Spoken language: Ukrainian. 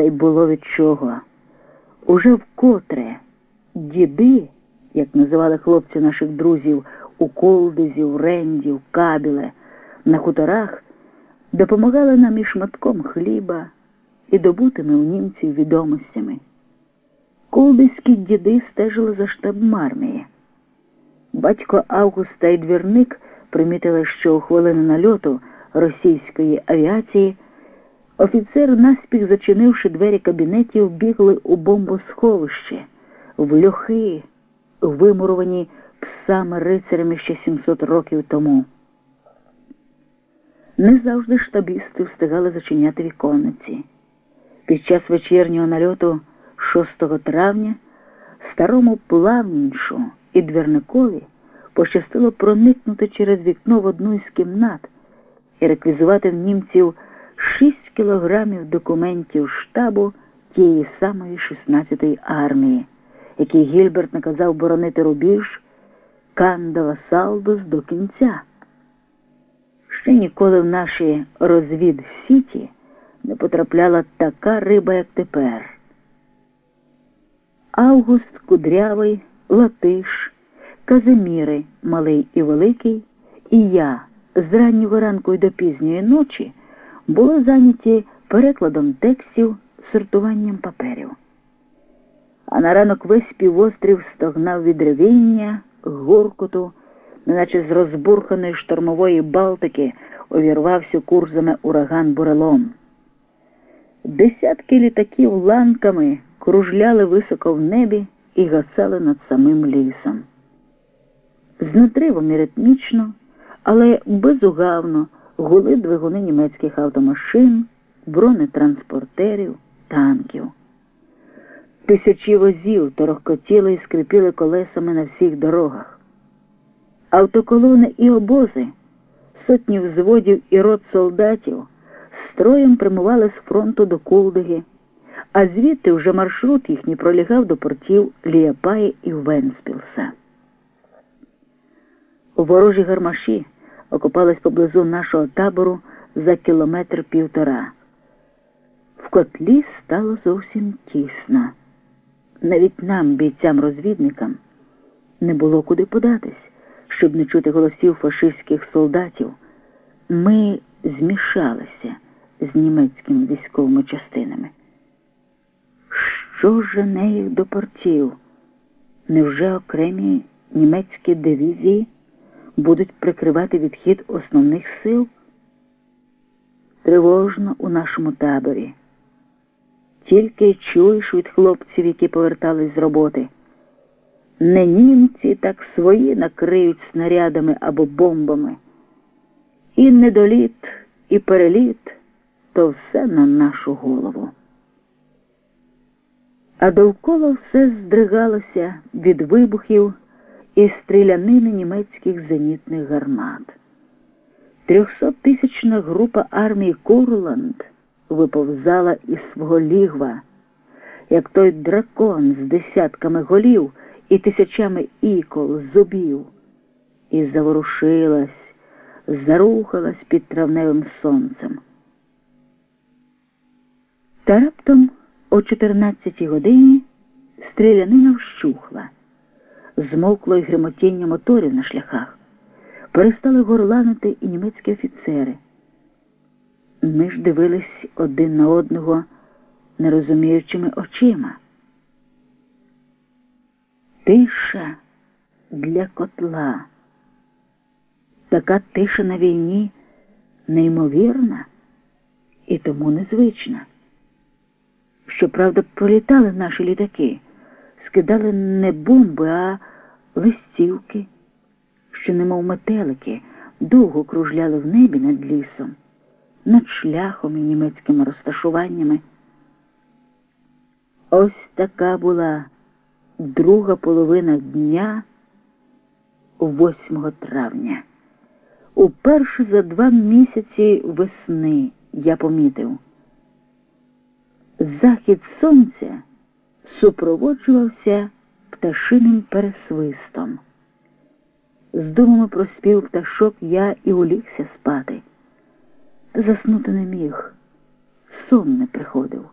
Та й було від чого. Уже вкотре діди, як називали хлопці наших друзів у Колдизі, Ренді, в Кабіле, на хуторах, допомагали нам і шматком хліба, і добутими у німців відомостями. Колдиські діди стежили за штабом армії. Батько Августа і двірник примітили, що у хвилину нальоту російської авіації офіцер, наспіх зачинивши двері кабінетів, бігли у бомбосховище, в льохи, вимуровані псами-рицарями ще 700 років тому. Не завжди штабісти встигали зачиняти віконниці. Під час вечірнього нальоту 6 травня старому плавніншу і двірникові пощастило проникнути через вікно в одну із кімнат і реквізувати в німців 6 кілограмів документів штабу тієї самої 16-ї армії, який Гільберт наказав боронити рубіж Кандава Салдус до кінця. Ще ніколи в наші розвід сіті не потрапляла така риба, як тепер. Август Кудрявий, Латиш, Казиміри, Малий і Великий, і я з раннього ранку й до пізньої ночі були зайняті перекладом текстів, сортуванням паперів. А на ранок весь півострів стогнав від ревіння, гуркоту, неначе з розбурханої штормової Балтики увірвався курсами ураган бурелом. Десятки літаків ланками кружляли високо в небі і гасали над самим лісом. З натривом і ритмічно, але безугавно гули двигуни німецьких автомашин, бронетранспортерів, танків. Тисячі возів торохкотіли і скрипіли колесами на всіх дорогах. Автоколони і обози, сотні взводів і рот солдатів строєм прямували з фронту до Кулдиги, а звідти вже маршрут їхній пролягав до портів Ліапаї і Венспілса. Ворожі гармаші окопались поблизу нашого табору за кілометр півтора. В котлі стало зовсім тісно. Навіть нам, бійцям-розвідникам, не було куди податись, щоб не чути голосів фашистських солдатів. Ми змішалися з німецькими військовими частинами. Що жене їх до портів? Невже окремі німецькі дивізії будуть прикривати відхід основних сил? Тривожно у нашому таборі. Тільки чуєш від хлопців, які повертались з роботи. Не німці, так свої накриють снарядами або бомбами. І недоліт, і переліт то все на нашу голову. А довкола все здригалося від вибухів і стрілянини німецьких зенітних гармат. Трьохсоттисячна група армії Курланд виповзала із свого лігва, як той дракон з десятками голів і тисячами ікол, зубів, і заворушилась, зарухалась під травневим сонцем. Та раптом о 14-й годині стрілянина вщухла, змовкло й гримотіння моторів на шляхах, перестали горланити і німецькі офіцери. Ми ж дивились один на одного нерозуміючими очима. Тиша для котла. Така тиша на війні неймовірна і тому незвична. Щоправда, пролітали наші літаки, скидали не бомби, а листівки, що, немов метелики, довго кружляли в небі над лісом, над шляхом і німецькими розташуваннями. Ось така була друга половина дня 8 травня. Уперше за два місяці весни я помітив. Захід сонця супроводжувався пташиним пересвистом. З думами про спів пташок я і улігся спати. Заснути не міг, сон не приходив.